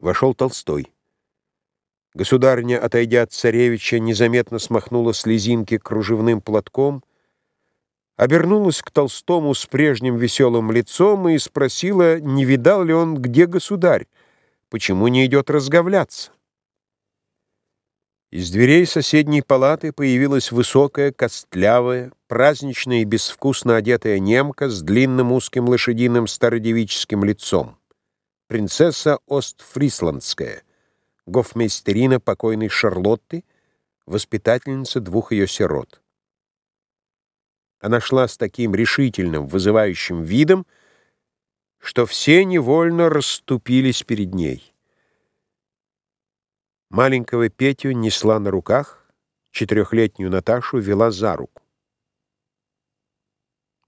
Вошел Толстой. Государня, отойдя от царевича, незаметно смахнула слезинки кружевным платком, обернулась к Толстому с прежним веселым лицом и спросила, не видал ли он, где государь, почему не идет разговляться. Из дверей соседней палаты появилась высокая, костлявая, праздничная и безвкусно одетая немка с длинным узким лошадиным стародевическим лицом принцесса Остфрисландская, гофмейстерина покойной Шарлотты, воспитательница двух ее сирот. Она шла с таким решительным, вызывающим видом, что все невольно расступились перед ней. Маленького Петю несла на руках, четырехлетнюю Наташу вела за руку.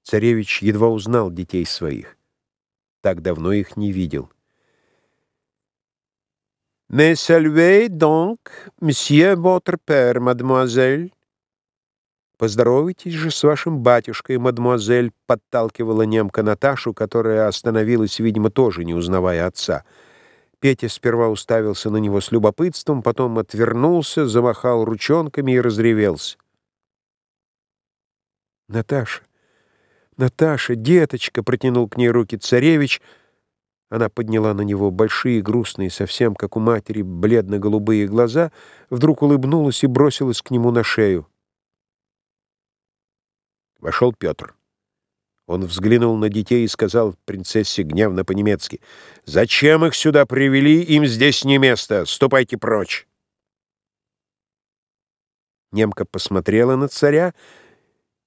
Царевич едва узнал детей своих. Так давно их не видел. «Mais saluez donc, monsieur votre mademoiselle». «Поздоровайтесь же с вашим батюшкой, мадемуазель», — подталкивала немка Наташу, которая остановилась, видимо, тоже не узнавая отца. Петя сперва уставился на него с любопытством, потом отвернулся, замахал ручонками и разревелся. «Наташа, Наташа, деточка!» — протянул к ней руки царевич — она подняла на него большие, грустные, совсем как у матери, бледно-голубые глаза, вдруг улыбнулась и бросилась к нему на шею. Вошел Петр. Он взглянул на детей и сказал принцессе гневно по-немецки, «Зачем их сюда привели? Им здесь не место. Ступайте прочь!» Немка посмотрела на царя,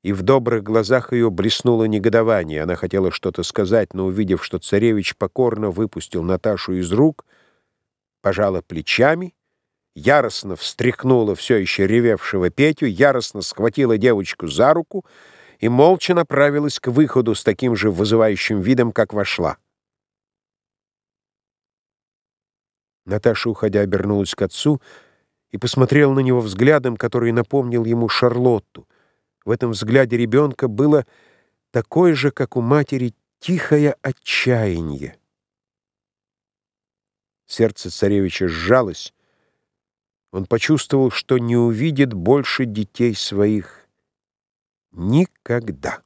и в добрых глазах ее блеснуло негодование. Она хотела что-то сказать, но, увидев, что царевич покорно выпустил Наташу из рук, пожала плечами, яростно встряхнула все еще ревевшего Петю, яростно схватила девочку за руку и молча направилась к выходу с таким же вызывающим видом, как вошла. Наташа, уходя, обернулась к отцу и посмотрела на него взглядом, который напомнил ему Шарлотту — в этом взгляде ребенка было такое же, как у матери, тихое отчаяние. Сердце царевича сжалось. Он почувствовал, что не увидит больше детей своих никогда.